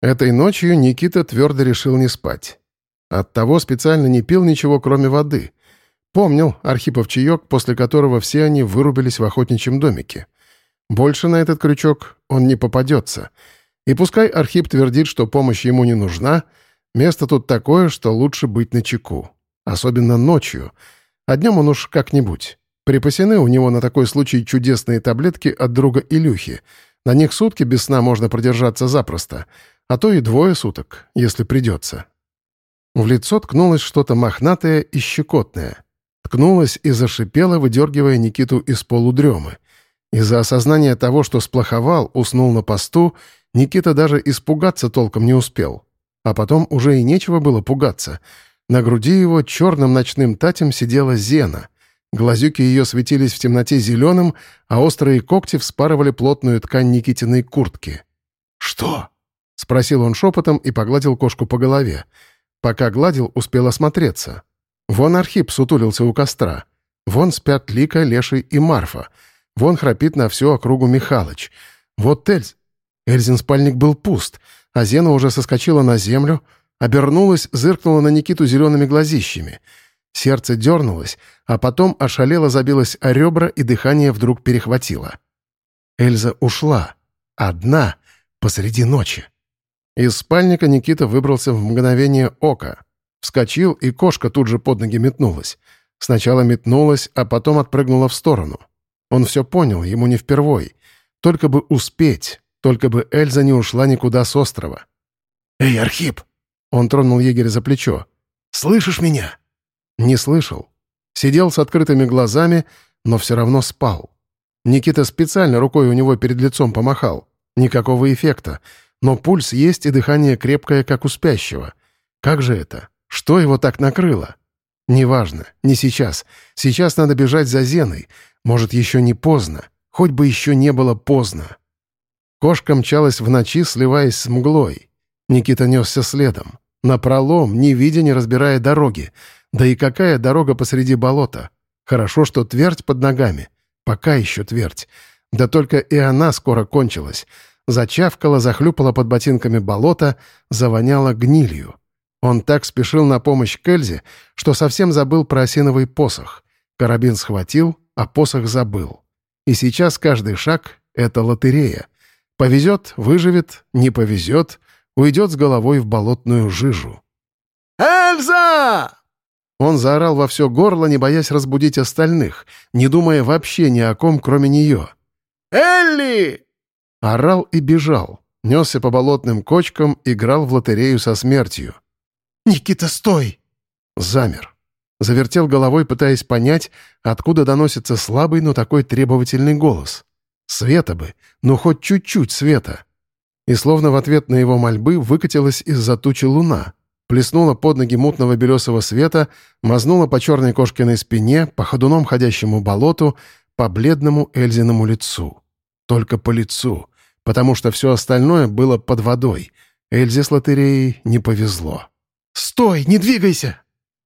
Этой ночью Никита твердо решил не спать. Оттого специально не пил ничего, кроме воды. Помнил Архипов чаек, после которого все они вырубились в охотничьем домике. Больше на этот крючок он не попадется. И пускай Архип твердит, что помощь ему не нужна, место тут такое, что лучше быть на чеку. Особенно ночью. А днем он уж как-нибудь. Припасены у него на такой случай чудесные таблетки от друга Илюхи. На них сутки без сна можно продержаться запросто — а то и двое суток, если придется. В лицо ткнулось что-то мохнатое и щекотное. Ткнулось и зашипело, выдергивая Никиту из полудремы. Из-за осознания того, что сплоховал, уснул на посту, Никита даже испугаться толком не успел. А потом уже и нечего было пугаться. На груди его черным ночным татем сидела Зена. Глазюки ее светились в темноте зеленым, а острые когти вспарывали плотную ткань Никитиной куртки. «Что?» — спросил он шепотом и погладил кошку по голове. Пока гладил, успел осмотреться. Вон Архип сутулился у костра. Вон спят Лика, Леший и Марфа. Вон храпит на всю округу Михалыч. Вот Эльз... Эльзин спальник был пуст, а Зена уже соскочила на землю, обернулась, зыркнула на Никиту зелеными глазищами. Сердце дернулось, а потом ошалело забилось о ребра, и дыхание вдруг перехватило. Эльза ушла. Одна, посреди ночи. Из спальника Никита выбрался в мгновение ока. Вскочил, и кошка тут же под ноги метнулась. Сначала метнулась, а потом отпрыгнула в сторону. Он все понял, ему не впервой. Только бы успеть, только бы Эльза не ушла никуда с острова. «Эй, Архип!» Он тронул егеря за плечо. «Слышишь меня?» Не слышал. Сидел с открытыми глазами, но все равно спал. Никита специально рукой у него перед лицом помахал. Никакого эффекта. Но пульс есть и дыхание крепкое, как у спящего. Как же это? Что его так накрыло? Неважно, не сейчас. Сейчас надо бежать за Зеной. Может, еще не поздно. Хоть бы еще не было поздно. Кошка мчалась в ночи, сливаясь с мглой. Никита несся следом. Напролом, не видя, не разбирая дороги. Да и какая дорога посреди болота? Хорошо, что твердь под ногами. Пока еще твердь. Да только и она скоро кончилась. Зачавкало, захлюпало под ботинками болото, завоняло гнилью. Он так спешил на помощь Кельзе, что совсем забыл про осиновый посох. Карабин схватил, а посох забыл. И сейчас каждый шаг — это лотерея. Повезет — выживет, не повезет — уйдет с головой в болотную жижу. «Эльза!» Он заорал во все горло, не боясь разбудить остальных, не думая вообще ни о ком, кроме нее. «Элли!» Орал и бежал, несся по болотным кочкам, играл в лотерею со смертью. «Никита, стой!» Замер. Завертел головой, пытаясь понять, откуда доносится слабый, но такой требовательный голос. Света бы, ну хоть чуть-чуть света. И словно в ответ на его мольбы выкатилась из-за тучи луна, плеснула под ноги мутного белесого света, мазнула по черной кошкиной спине, по ходуном ходящему болоту, по бледному Эльзиному лицу. Только по лицу, потому что все остальное было под водой. Эльзе с лотереей не повезло. «Стой! Не двигайся!»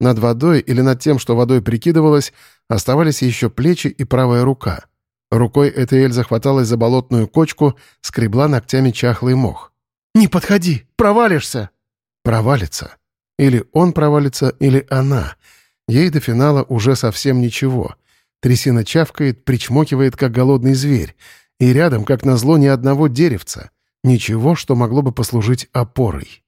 Над водой или над тем, что водой прикидывалось, оставались еще плечи и правая рука. Рукой эта Эльза хваталась за болотную кочку, скребла ногтями чахлый мох. «Не подходи! Провалишься!» Провалится. Или он провалится, или она. Ей до финала уже совсем ничего. Трясина чавкает, причмокивает, как голодный зверь. И рядом, как назло, ни одного деревца. Ничего, что могло бы послужить опорой.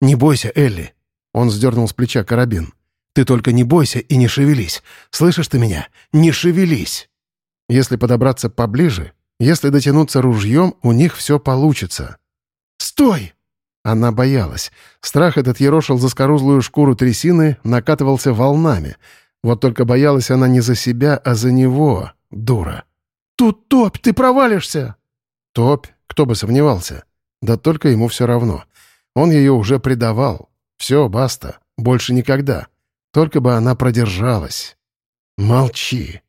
«Не бойся, Элли!» Он сдернул с плеча карабин. «Ты только не бойся и не шевелись. Слышишь ты меня? Не шевелись!» Если подобраться поближе, если дотянуться ружьем, у них все получится. «Стой!» Она боялась. Страх этот ерошил за скорузлую шкуру трясины, накатывался волнами. Вот только боялась она не за себя, а за него, дура. «Тут топь, ты провалишься!» Топь? Кто бы сомневался. Да только ему все равно. Он ее уже предавал. Все, баста. Больше никогда. Только бы она продержалась. «Молчи!»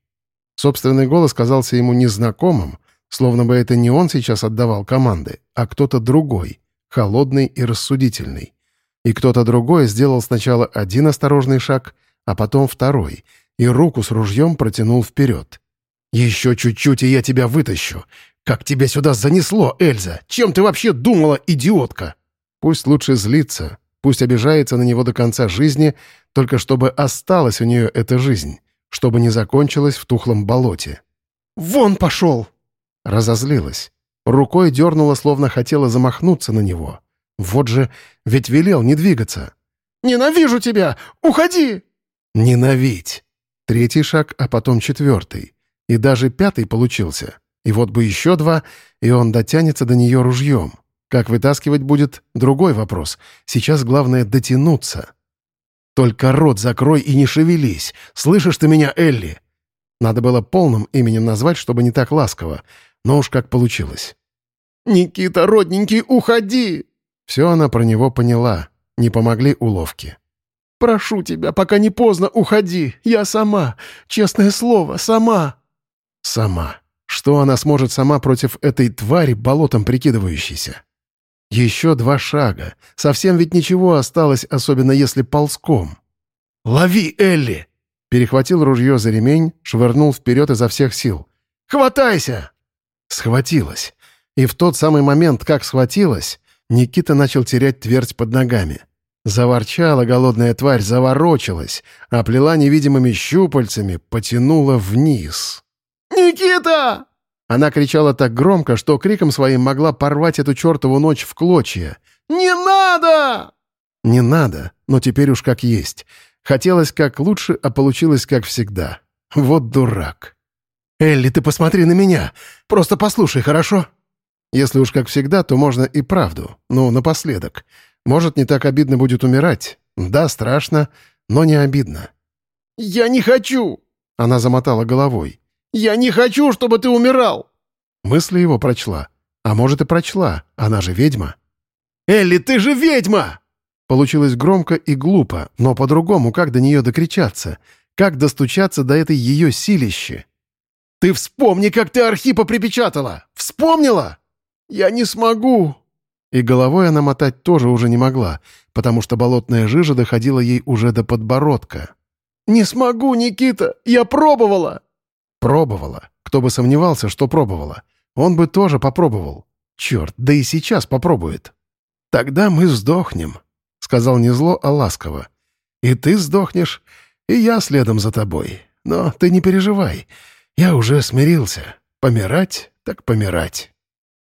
Собственный голос казался ему незнакомым, словно бы это не он сейчас отдавал команды, а кто-то другой, холодный и рассудительный. И кто-то другой сделал сначала один осторожный шаг, а потом второй, и руку с ружьем протянул вперед. «Еще чуть-чуть, и я тебя вытащу. Как тебя сюда занесло, Эльза? Чем ты вообще думала, идиотка?» Пусть лучше злится, пусть обижается на него до конца жизни, только чтобы осталась у нее эта жизнь, чтобы не закончилась в тухлом болоте. «Вон пошел!» Разозлилась. Рукой дернула, словно хотела замахнуться на него. Вот же, ведь велел не двигаться. «Ненавижу тебя! Уходи!» «Ненавидь!» Третий шаг, а потом четвертый. И даже пятый получился. И вот бы еще два, и он дотянется до нее ружьем. Как вытаскивать будет — другой вопрос. Сейчас главное — дотянуться. «Только рот закрой и не шевелись! Слышишь ты меня, Элли?» Надо было полным именем назвать, чтобы не так ласково. Но уж как получилось. «Никита, родненький, уходи!» Все она про него поняла. Не помогли уловки. «Прошу тебя, пока не поздно, уходи. Я сама. Честное слово, сама». «Сама. Что она сможет сама против этой твари, болотом прикидывающейся?» Еще два шага. Совсем ведь ничего осталось, особенно если ползком. «Лови, Элли!» Перехватил ружье за ремень, швырнул вперед изо всех сил. «Хватайся!» Схватилась. И в тот самый момент, как схватилась, Никита начал терять твердь под ногами. Заворчала голодная тварь, заворочилась, оплела невидимыми щупальцами, потянула вниз. «Никита!» Она кричала так громко, что криком своим могла порвать эту чертову ночь в клочья. «Не надо!» «Не надо, но теперь уж как есть. Хотелось как лучше, а получилось как всегда. Вот дурак». «Элли, ты посмотри на меня. Просто послушай, хорошо?» Если уж как всегда, то можно и правду. Ну, напоследок. Может, не так обидно будет умирать. Да, страшно, но не обидно. «Я не хочу!» Она замотала головой. «Я не хочу, чтобы ты умирал!» Мысли его прочла. А может, и прочла. Она же ведьма. «Элли, ты же ведьма!» Получилось громко и глупо, но по-другому как до нее докричаться? Как достучаться до этой ее силищи? «Ты вспомни, как ты Архипа припечатала! Вспомнила?» «Я не смогу!» И головой она мотать тоже уже не могла, потому что болотная жижа доходила ей уже до подбородка. «Не смогу, Никита! Я пробовала!» Пробовала. Кто бы сомневался, что пробовала. Он бы тоже попробовал. Черт, да и сейчас попробует. «Тогда мы сдохнем», — сказал не зло, а ласково. «И ты сдохнешь, и я следом за тобой. Но ты не переживай. Я уже смирился. Помирать так помирать».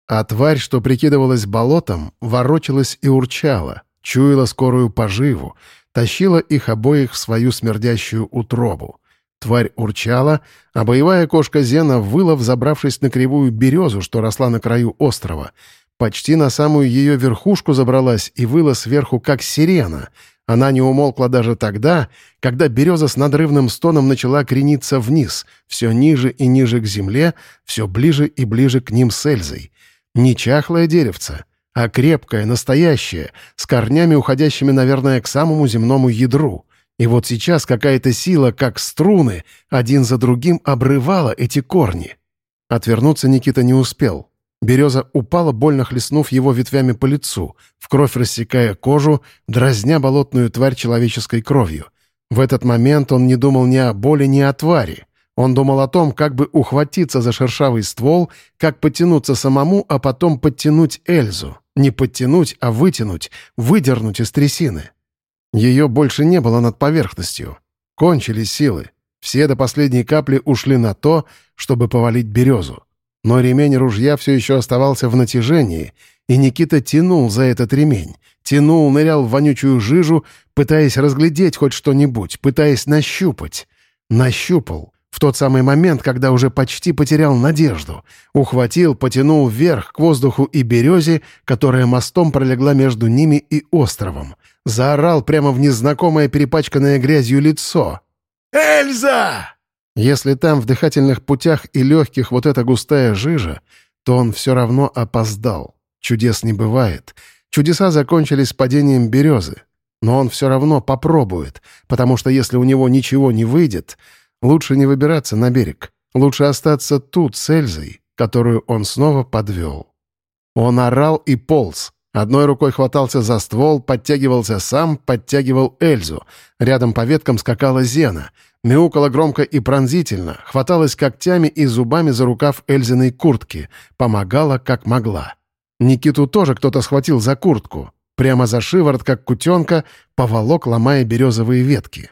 А тварь, что прикидывалась болотом, ворочалась и урчала, чуяла скорую поживу, тащила их обоих в свою смердящую утробу. Тварь урчала, а боевая кошка Зена выла, взобравшись на кривую березу, что росла на краю острова. Почти на самую ее верхушку забралась и выла сверху, как сирена. Она не умолкла даже тогда, когда береза с надрывным стоном начала крениться вниз, все ниже и ниже к земле, все ближе и ближе к ним с Эльзой. Не чахлое деревце, а крепкое, настоящее, с корнями, уходящими, наверное, к самому земному ядру. И вот сейчас какая-то сила, как струны, один за другим обрывала эти корни. Отвернуться Никита не успел. Береза упала, больно хлестнув его ветвями по лицу, в кровь рассекая кожу, дразня болотную тварь человеческой кровью. В этот момент он не думал ни о боли, ни о твари. Он думал о том, как бы ухватиться за шершавый ствол, как подтянуться самому, а потом подтянуть Эльзу. Не подтянуть, а вытянуть, выдернуть из трясины. Ее больше не было над поверхностью. Кончились силы. Все до последней капли ушли на то, чтобы повалить березу. Но ремень ружья все еще оставался в натяжении, и Никита тянул за этот ремень. Тянул, нырял в вонючую жижу, пытаясь разглядеть хоть что-нибудь, пытаясь нащупать. Нащупал в тот самый момент, когда уже почти потерял надежду. Ухватил, потянул вверх к воздуху и березе, которая мостом пролегла между ними и островом. Заорал прямо в незнакомое перепачканное грязью лицо. «Эльза!» Если там в дыхательных путях и легких вот эта густая жижа, то он все равно опоздал. Чудес не бывает. Чудеса закончились падением березы. Но он все равно попробует, потому что если у него ничего не выйдет, Лучше не выбираться на берег. Лучше остаться тут с Эльзой, которую он снова подвел. Он орал и полз. Одной рукой хватался за ствол, подтягивался сам, подтягивал Эльзу. Рядом по веткам скакала Зена. Мяукала громко и пронзительно, хваталась когтями и зубами за рукав Эльзиной куртки. Помогала, как могла. Никиту тоже кто-то схватил за куртку. прямо за шиворот, как кутенка, поволок, ломая березовые ветки.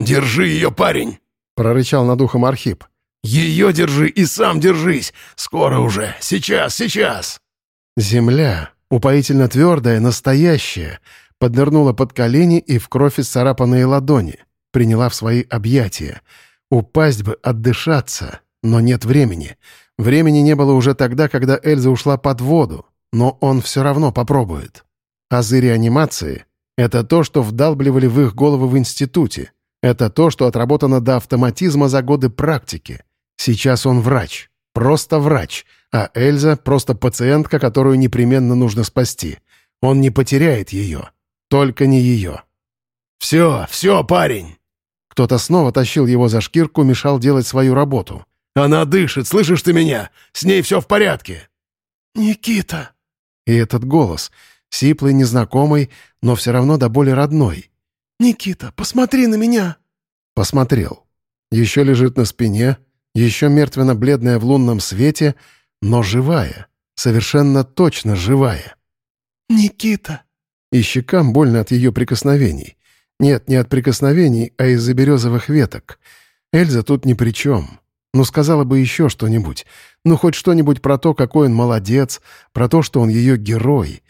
«Держи ее, парень!» — прорычал над ухом Архип. «Ее держи и сам держись! Скоро уже! Сейчас, сейчас!» Земля, упоительно твердая, настоящая, поднырнула под колени и в кровь исцарапанные ладони, приняла в свои объятия. Упасть бы, отдышаться, но нет времени. Времени не было уже тогда, когда Эльза ушла под воду, но он все равно попробует. Азы реанимации — это то, что вдалбливали в их головы в институте. Это то, что отработано до автоматизма за годы практики. Сейчас он врач. Просто врач. А Эльза — просто пациентка, которую непременно нужно спасти. Он не потеряет ее. Только не ее. «Все, все, парень!» Кто-то снова тащил его за шкирку, мешал делать свою работу. «Она дышит, слышишь ты меня? С ней все в порядке!» «Никита!» И этот голос, сиплый, незнакомый, но все равно до боли родной. «Никита, посмотри на меня!» Посмотрел. Еще лежит на спине, еще мертвенно-бледная в лунном свете, но живая, совершенно точно живая. «Никита!» И щекам больно от ее прикосновений. Нет, не от прикосновений, а из-за березовых веток. Эльза тут ни при чем. Ну, сказала бы еще что-нибудь. Ну, хоть что-нибудь про то, какой он молодец, про то, что он ее герой.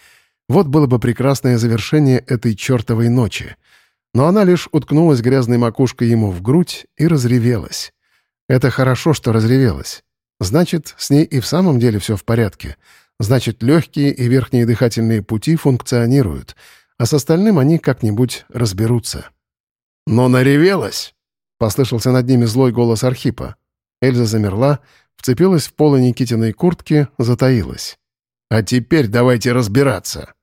Вот было бы прекрасное завершение этой чертовой ночи. Но она лишь уткнулась грязной макушкой ему в грудь и разревелась. Это хорошо, что разревелась. Значит, с ней и в самом деле все в порядке. Значит, легкие и верхние дыхательные пути функционируют, а с остальным они как-нибудь разберутся. «Но наревелась!» — послышался над ними злой голос Архипа. Эльза замерла, вцепилась в полы Никитиной куртки, затаилась. «А теперь давайте разбираться!»